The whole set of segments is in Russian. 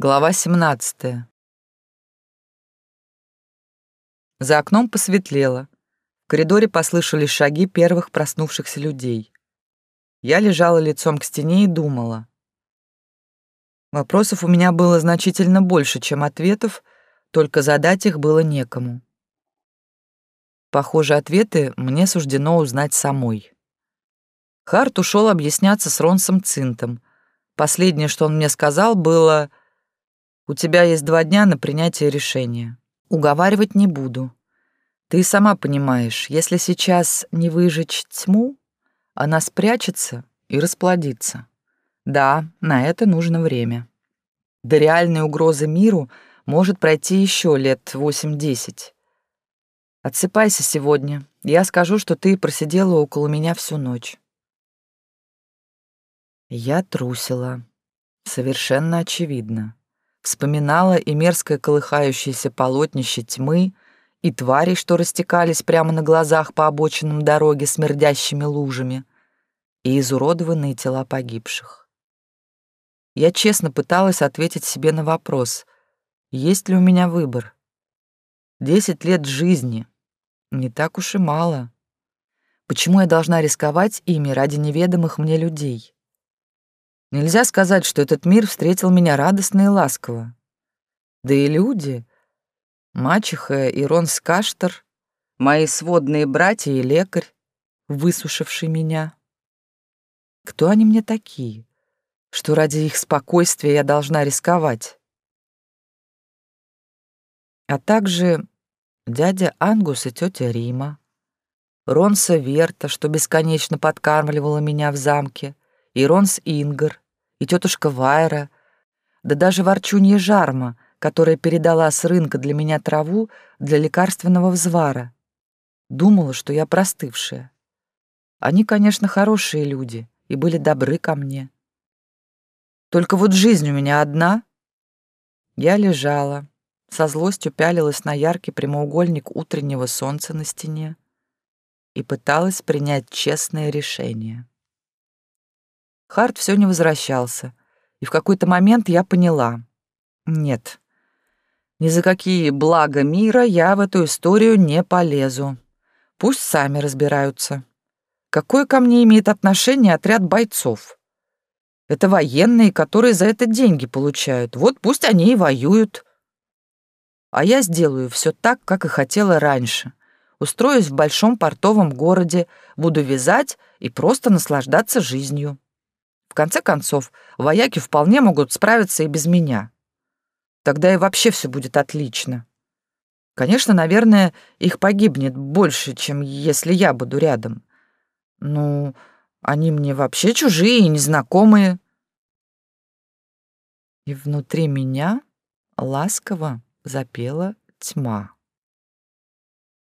Глава 17. За окном посветлело. В коридоре послышались шаги первых проснувшихся людей. Я лежала лицом к стене и думала. Вопросов у меня было значительно больше, чем ответов, только задать их было некому. Похоже, ответы мне суждено узнать самой. Харт ушел объясняться с Ронсом Цинтом. Последнее, что он мне сказал, было у тебя есть два дня на принятие решения. Уговаривать не буду. Ты сама понимаешь, если сейчас не выжечь тьму, она спрячется и расплодится. Да, на это нужно время. До реальной угрозы миру может пройти еще лет восемь-десять. Отсыпайся сегодня. Я скажу, что ты просидела около меня всю ночь. Я трусила. Совершенно очевидно вспоминала и мерзкое колыхающееся полотнище тьмы, и твари, что растекались прямо на глазах по обочинам дороги смердящими лужами, и изуродованные тела погибших. Я честно пыталась ответить себе на вопрос, есть ли у меня выбор. Десять лет жизни. Не так уж и мало. Почему я должна рисковать ими ради неведомых мне людей? Нельзя сказать, что этот мир встретил меня радостно и ласково. Да и люди, мачеха и Рон Скаштер, мои сводные братья и лекарь, высушивший меня. Кто они мне такие, что ради их спокойствия я должна рисковать? А также дядя Ангус и тетя Рима, Ронса Верта, что бесконечно подкармливала меня в замке, и Ронс Ингар, и тетушка Вайра, да даже ворчунья Жарма, которая передала с рынка для меня траву для лекарственного взвара. Думала, что я простывшая. Они, конечно, хорошие люди и были добры ко мне. Только вот жизнь у меня одна. Я лежала, со злостью пялилась на яркий прямоугольник утреннего солнца на стене и пыталась принять честное решение. Харт все не возвращался, и в какой-то момент я поняла. Нет, ни за какие блага мира я в эту историю не полезу. Пусть сами разбираются. Какое ко мне имеет отношение отряд бойцов? Это военные, которые за это деньги получают. Вот пусть они и воюют. А я сделаю все так, как и хотела раньше. Устроюсь в большом портовом городе, буду вязать и просто наслаждаться жизнью. В конце концов, вояки вполне могут справиться и без меня. Тогда и вообще все будет отлично. Конечно, наверное, их погибнет больше, чем если я буду рядом. Ну, они мне вообще чужие и незнакомые. И внутри меня ласково запела тьма.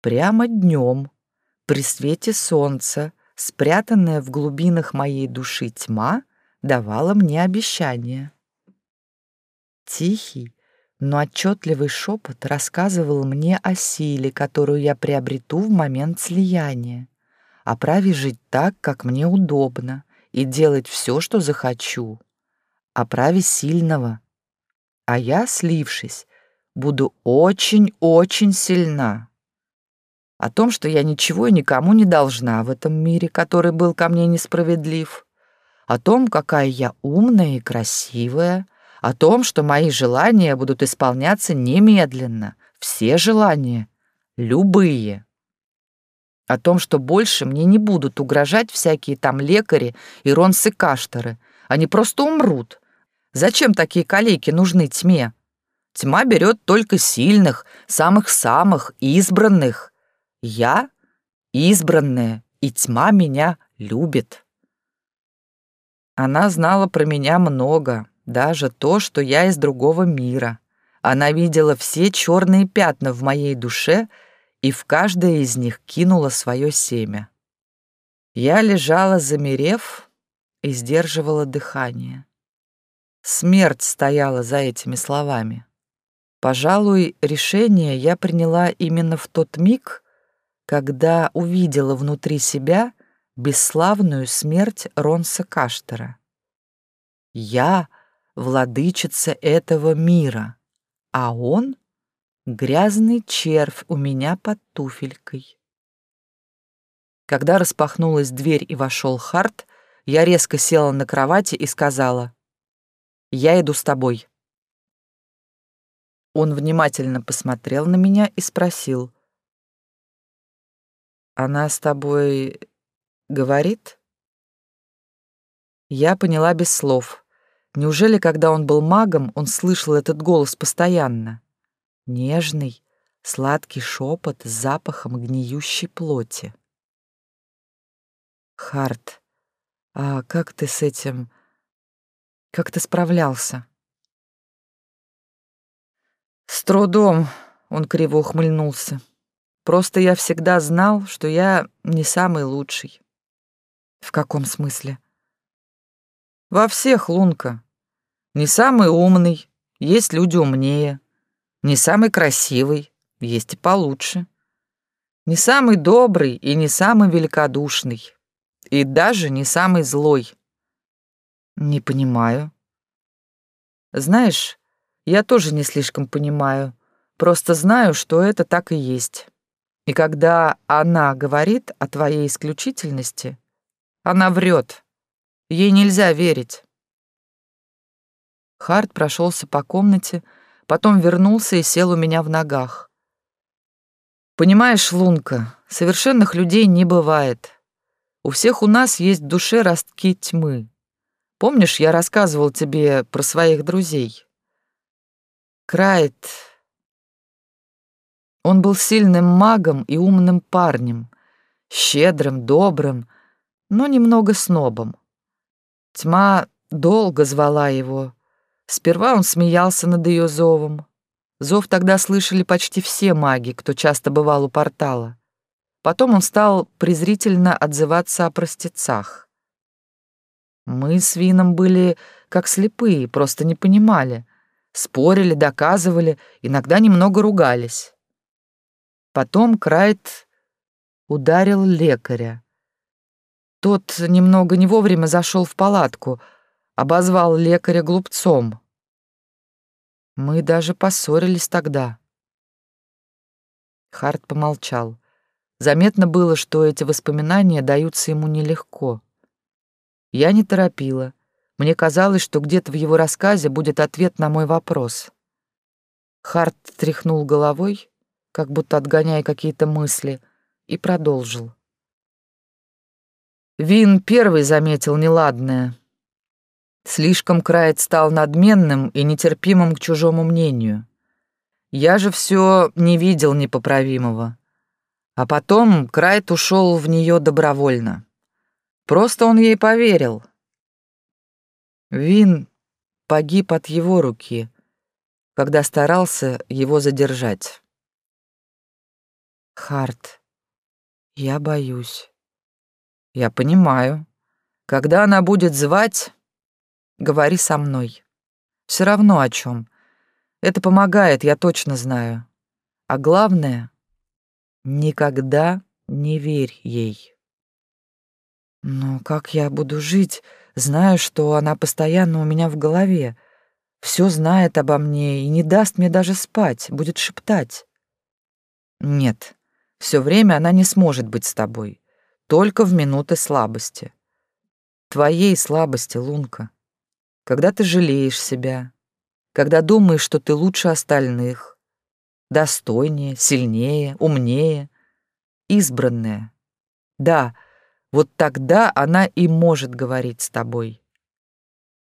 Прямо днем, при свете солнца, спрятанная в глубинах моей души тьма давала мне обещание. Тихий, но отчетливый шепот рассказывал мне о силе, которую я приобрету в момент слияния, о праве жить так, как мне удобно, и делать все, что захочу, о праве сильного. А я, слившись, буду очень-очень сильна о том, что я ничего и никому не должна в этом мире, который был ко мне несправедлив, о том, какая я умная и красивая, о том, что мои желания будут исполняться немедленно, все желания, любые. О том, что больше мне не будут угрожать всякие там лекари и ронсы-каштеры, они просто умрут. Зачем такие калеки нужны тьме? Тьма берет только сильных, самых-самых, избранных. Я избранная, и тьма меня любит. Она знала про меня много, даже то, что я из другого мира. Она видела все черные пятна в моей душе и в каждое из них кинула свое семя. Я лежала, замерев, и сдерживала дыхание. Смерть стояла за этими словами. Пожалуй, решение я приняла именно в тот миг, когда увидела внутри себя бесславную смерть Ронса Каштера. Я владычица этого мира, а он — грязный червь у меня под туфелькой. Когда распахнулась дверь и вошел Харт, я резко села на кровати и сказала, «Я иду с тобой». Он внимательно посмотрел на меня и спросил, «Она с тобой говорит?» Я поняла без слов. Неужели, когда он был магом, он слышал этот голос постоянно? Нежный, сладкий шепот с запахом гниющей плоти. Харт, а как ты с этим... Как ты справлялся? С трудом, он криво ухмыльнулся. Просто я всегда знал, что я не самый лучший. В каком смысле? Во всех, Лунка. Не самый умный, есть люди умнее. Не самый красивый, есть и получше. Не самый добрый и не самый великодушный. И даже не самый злой. Не понимаю. Знаешь, я тоже не слишком понимаю. Просто знаю, что это так и есть. И когда она говорит о твоей исключительности, она врет. Ей нельзя верить. Харт прошелся по комнате, потом вернулся и сел у меня в ногах. Понимаешь, Лунка, совершенных людей не бывает. У всех у нас есть в душе ростки тьмы. Помнишь, я рассказывал тебе про своих друзей? Крайт... Он был сильным магом и умным парнем, щедрым, добрым, но немного снобом. Тьма долго звала его. Сперва он смеялся над ее зовом. Зов тогда слышали почти все маги, кто часто бывал у портала. Потом он стал презрительно отзываться о простецах. Мы с Вином были как слепые, просто не понимали. Спорили, доказывали, иногда немного ругались. Потом Крайт ударил лекаря. Тот немного не вовремя зашел в палатку, обозвал лекаря глупцом. Мы даже поссорились тогда. Харт помолчал. Заметно было, что эти воспоминания даются ему нелегко. Я не торопила. Мне казалось, что где-то в его рассказе будет ответ на мой вопрос. Харт тряхнул головой, как будто отгоняя какие-то мысли, и продолжил. Вин первый заметил неладное. Слишком Крайт стал надменным и нетерпимым к чужому мнению. Я же все не видел непоправимого. А потом Крайт ушел в нее добровольно. Просто он ей поверил. Вин погиб от его руки, когда старался его задержать. Харт, я боюсь. Я понимаю. Когда она будет звать, говори со мной. Все равно о чем. Это помогает, я точно знаю. А главное — Никогда не верь ей. Но как я буду жить, зная, что она постоянно у меня в голове, все знает обо мне и не даст мне даже спать, будет шептать? Нет, все время она не сможет быть с тобой, только в минуты слабости. Твоей слабости, Лунка. Когда ты жалеешь себя, когда думаешь, что ты лучше остальных, достойнее, сильнее, умнее, избранная. Да, вот тогда она и может говорить с тобой.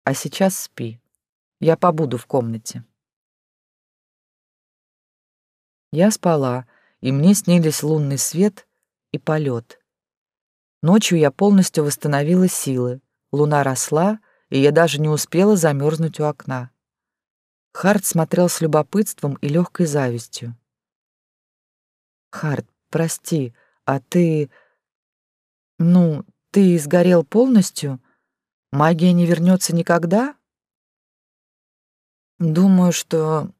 А сейчас спи. Я побуду в комнате. Я спала, и мне снились лунный свет и полет. Ночью я полностью восстановила силы. Луна росла, и я даже не успела замерзнуть у окна. Харт смотрел с любопытством и легкой завистью. «Харт, прости, а ты... Ну, ты сгорел полностью? Магия не вернется никогда?» «Думаю, что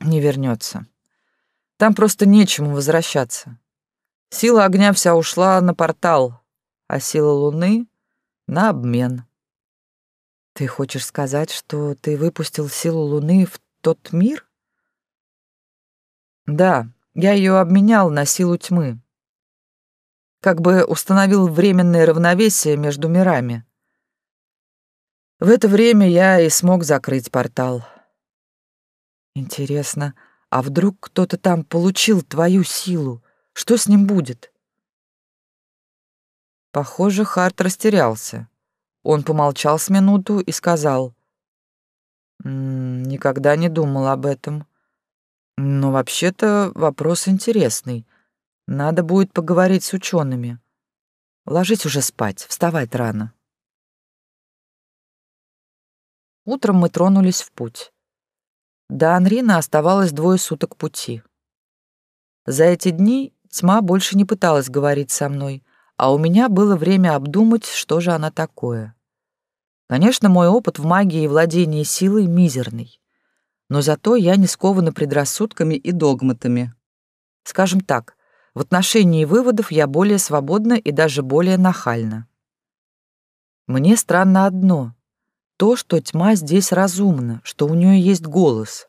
не вернется. Там просто нечему возвращаться. Сила огня вся ушла на портал, а сила луны — на обмен». Ты хочешь сказать, что ты выпустил силу Луны в тот мир? Да, я ее обменял на силу тьмы. Как бы установил временное равновесие между мирами. В это время я и смог закрыть портал. Интересно, а вдруг кто-то там получил твою силу? Что с ним будет? Похоже, Харт растерялся. Он помолчал с минуту и сказал. «М -м, «Никогда не думал об этом. Но вообще-то вопрос интересный. Надо будет поговорить с учеными. Ложись уже спать, вставать рано». Утром мы тронулись в путь. До Анрина оставалось двое суток пути. За эти дни тьма больше не пыталась говорить со мной, а у меня было время обдумать, что же она такое. Конечно, мой опыт в магии и владении силой мизерный, но зато я не скована предрассудками и догматами. Скажем так, в отношении выводов я более свободна и даже более нахальна. Мне странно одно то, что тьма здесь разумна, что у нее есть голос.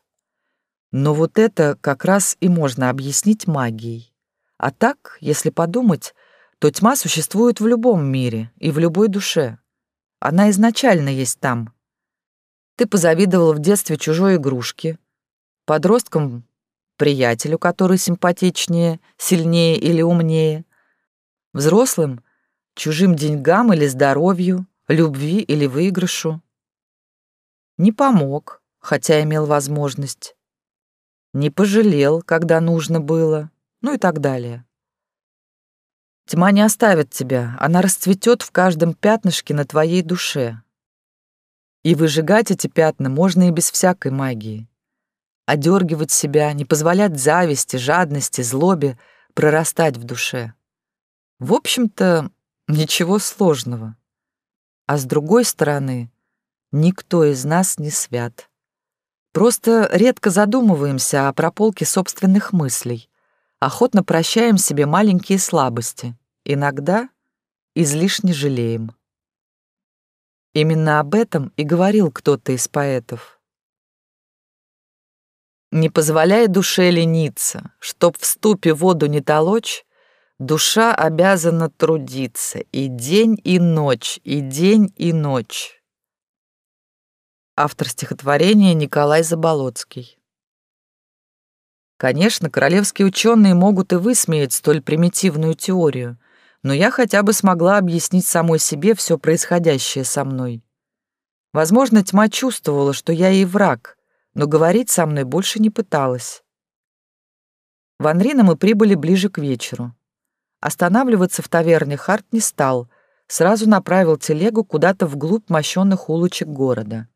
Но вот это как раз и можно объяснить магией. А так, если подумать, то тьма существует в любом мире и в любой душе. Она изначально есть там. Ты позавидовал в детстве чужой игрушке, подросткам — приятелю, который симпатичнее, сильнее или умнее, взрослым — чужим деньгам или здоровью, любви или выигрышу. Не помог, хотя имел возможность. Не пожалел, когда нужно было, ну и так далее. Тьма не оставит тебя, она расцветет в каждом пятнышке на твоей душе. И выжигать эти пятна можно и без всякой магии. Одергивать себя, не позволять зависти, жадности, злобе прорастать в душе. В общем-то, ничего сложного. А с другой стороны, Никто из нас не свят. Просто редко задумываемся о прополке собственных мыслей. Охотно прощаем себе маленькие слабости. Иногда излишне жалеем. Именно об этом и говорил кто-то из поэтов. Не позволяй душе лениться, чтоб в ступе воду не толочь, душа обязана трудиться и день, и ночь, и день, и ночь. Автор стихотворения Николай Заболоцкий. Конечно, королевские ученые могут и высмеять столь примитивную теорию, но я хотя бы смогла объяснить самой себе все происходящее со мной. Возможно, тьма чувствовала, что я ей враг, но говорить со мной больше не пыталась. В Анрино мы прибыли ближе к вечеру. Останавливаться в таверне Харт не стал, сразу направил телегу куда-то вглубь мощенных улочек города.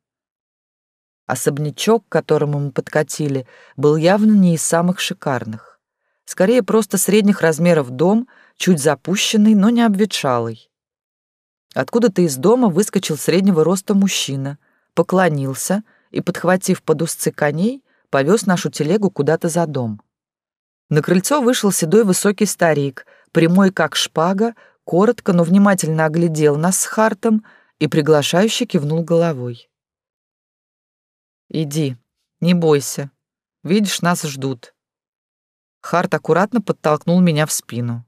Особнячок, к которому мы подкатили, был явно не из самых шикарных. Скорее, просто средних размеров дом, чуть запущенный, но не обветшалый. Откуда-то из дома выскочил среднего роста мужчина, поклонился и, подхватив под узцы коней, повез нашу телегу куда-то за дом. На крыльцо вышел седой высокий старик, прямой как шпага, коротко, но внимательно оглядел нас с Хартом и приглашающе кивнул головой. Иди, не бойся. Видишь, нас ждут. Харт аккуратно подтолкнул меня в спину.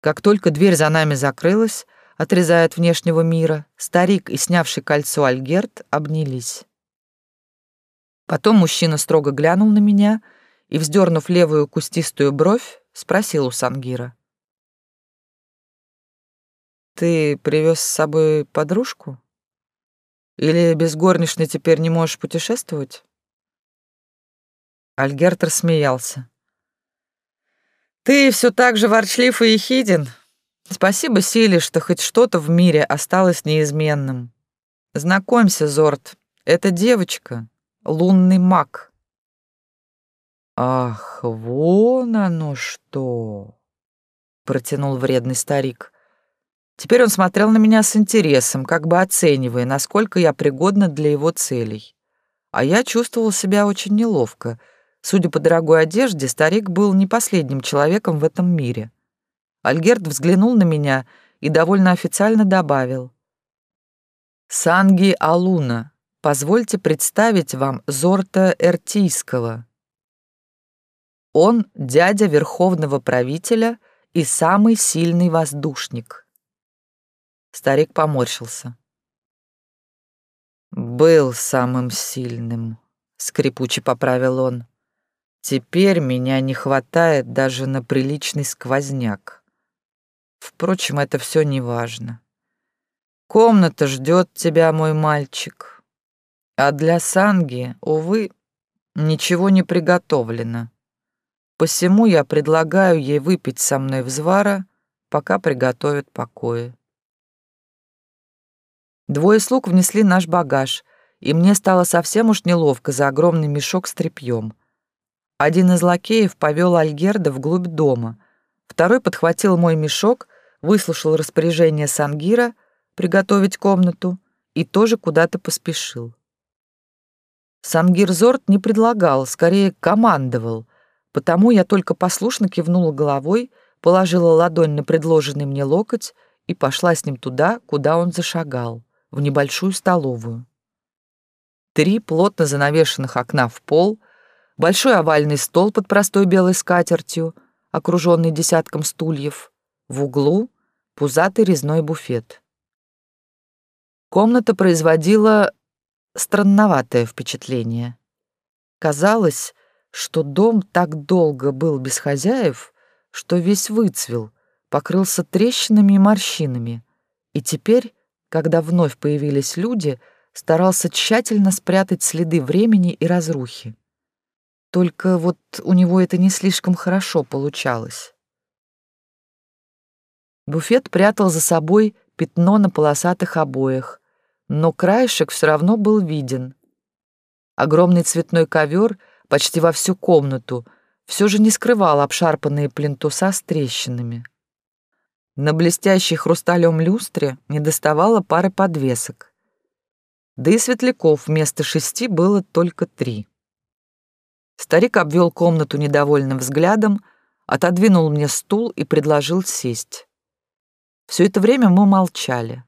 Как только дверь за нами закрылась, отрезая от внешнего мира, старик и снявший кольцо Альгерт обнялись. Потом мужчина строго глянул на меня и, вздернув левую кустистую бровь, спросил у Сангира. «Ты привез с собой подружку?» Или без горничной теперь не можешь путешествовать?» Альгерт рассмеялся. «Ты все так же ворчлив и ехиден. Спасибо силе, что хоть что-то в мире осталось неизменным. Знакомься, Зорт, это девочка, лунный маг». «Ах, вон оно что!» — протянул вредный старик. Теперь он смотрел на меня с интересом, как бы оценивая, насколько я пригодна для его целей. А я чувствовал себя очень неловко. Судя по дорогой одежде, старик был не последним человеком в этом мире. Альгерт взглянул на меня и довольно официально добавил. Санги Алуна, позвольте представить вам Зорта Эртийского. Он дядя верховного правителя и самый сильный воздушник. Старик поморщился. «Был самым сильным», — скрипуче поправил он. «Теперь меня не хватает даже на приличный сквозняк. Впрочем, это все не важно. Комната ждет тебя, мой мальчик. А для Санги, увы, ничего не приготовлено. Посему я предлагаю ей выпить со мной взвара, пока приготовят покои. Двое слуг внесли наш багаж, и мне стало совсем уж неловко за огромный мешок с тряпьем. Один из лакеев повел Альгерда вглубь дома, второй подхватил мой мешок, выслушал распоряжение Сангира приготовить комнату и тоже куда-то поспешил. Сангир Зорт не предлагал, скорее командовал, потому я только послушно кивнула головой, положила ладонь на предложенный мне локоть и пошла с ним туда, куда он зашагал в небольшую столовую. Три плотно занавешенных окна в пол, большой овальный стол под простой белой скатертью, окруженный десятком стульев, в углу пузатый резной буфет. Комната производила странноватое впечатление. Казалось, что дом так долго был без хозяев, что весь выцвел, покрылся трещинами и морщинами, и теперь когда вновь появились люди, старался тщательно спрятать следы времени и разрухи. Только вот у него это не слишком хорошо получалось. Буфет прятал за собой пятно на полосатых обоях, но краешек все равно был виден. Огромный цветной ковер почти во всю комнату все же не скрывал обшарпанные плинтуса с трещинами. На блестящей хрусталем люстре не доставало пары подвесок. Да и светляков вместо шести было только три. Старик обвел комнату недовольным взглядом, отодвинул мне стул и предложил сесть. Все это время мы молчали.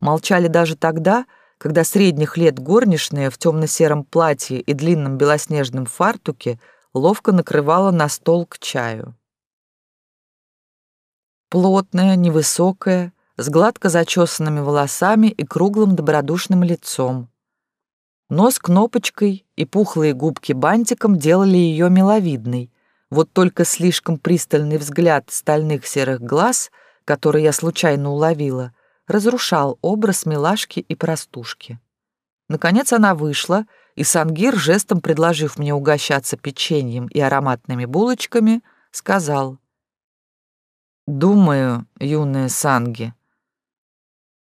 Молчали даже тогда, когда средних лет горничная в темно-сером платье и длинном белоснежном фартуке ловко накрывала на стол к чаю. Плотная, невысокая, с гладко зачесанными волосами и круглым добродушным лицом. Нос кнопочкой и пухлые губки бантиком делали ее миловидной. Вот только слишком пристальный взгляд стальных серых глаз, который я случайно уловила, разрушал образ милашки и простушки. Наконец она вышла, и Сангир, жестом предложив мне угощаться печеньем и ароматными булочками, сказал Думаю, юная Санги,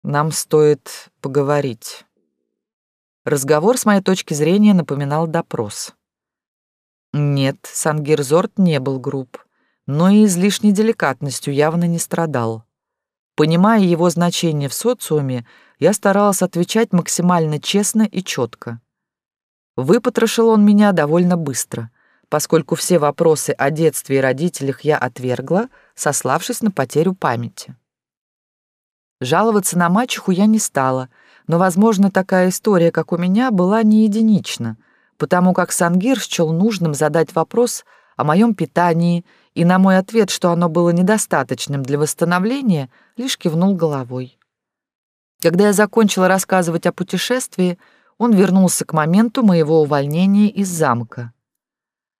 нам стоит поговорить. Разговор, с моей точки зрения, напоминал допрос. Нет, Сангирзорт не был груб, но и излишней деликатностью явно не страдал. Понимая его значение в социуме, я старалась отвечать максимально честно и четко. Выпотрошил он меня довольно быстро — поскольку все вопросы о детстве и родителях я отвергла, сославшись на потерю памяти. Жаловаться на мачеху я не стала, но, возможно, такая история, как у меня, была не единична, потому как Сангир счел нужным задать вопрос о моем питании, и на мой ответ, что оно было недостаточным для восстановления, лишь кивнул головой. Когда я закончила рассказывать о путешествии, он вернулся к моменту моего увольнения из замка.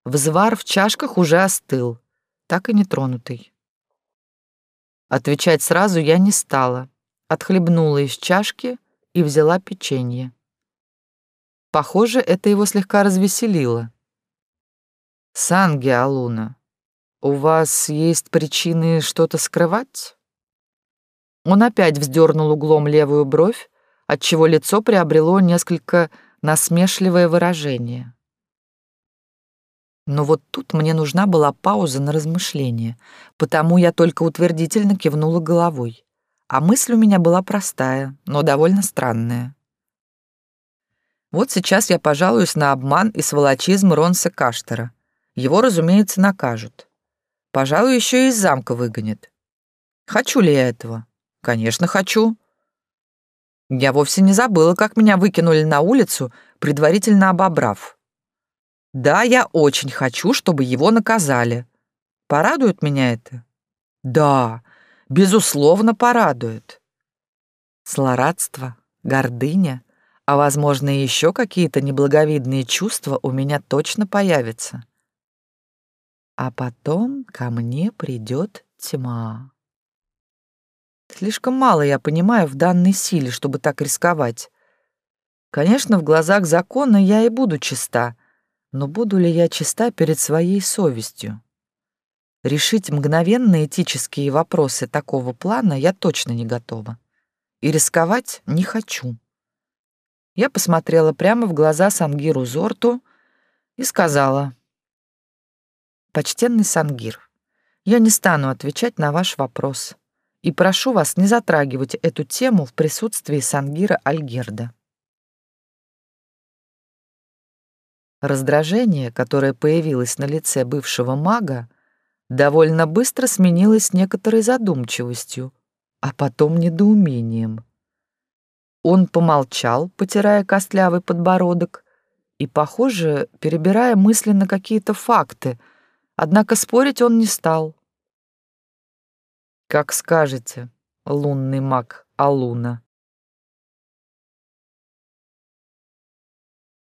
Взвар в чашках уже остыл, так и нетронутый. Отвечать сразу я не стала, отхлебнула из чашки и взяла печенье. Похоже, это его слегка развеселило. «Санги, Алуна, у вас есть причины что-то скрывать?» Он опять вздернул углом левую бровь, отчего лицо приобрело несколько насмешливое выражение. Но вот тут мне нужна была пауза на размышление, потому я только утвердительно кивнула головой. А мысль у меня была простая, но довольно странная. Вот сейчас я пожалуюсь на обман и сволочизм Ронса Каштера. Его, разумеется, накажут. Пожалуй, еще и из замка выгонят. Хочу ли я этого? Конечно, хочу. Я вовсе не забыла, как меня выкинули на улицу, предварительно обобрав. Да, я очень хочу, чтобы его наказали. Порадует меня это? Да, безусловно, порадует. Злорадство, гордыня, а, возможно, и еще какие-то неблаговидные чувства у меня точно появятся. А потом ко мне придет тьма. Слишком мало я понимаю в данной силе, чтобы так рисковать. Конечно, в глазах закона я и буду чиста, но буду ли я чиста перед своей совестью? Решить мгновенно этические вопросы такого плана я точно не готова. И рисковать не хочу. Я посмотрела прямо в глаза Сангиру Зорту и сказала, «Почтенный Сангир, я не стану отвечать на ваш вопрос и прошу вас не затрагивать эту тему в присутствии Сангира Альгерда». Раздражение, которое появилось на лице бывшего мага, довольно быстро сменилось некоторой задумчивостью, а потом недоумением. Он помолчал, потирая костлявый подбородок и, похоже, перебирая мысленно какие-то факты, однако спорить он не стал. «Как скажете, лунный маг Алуна»,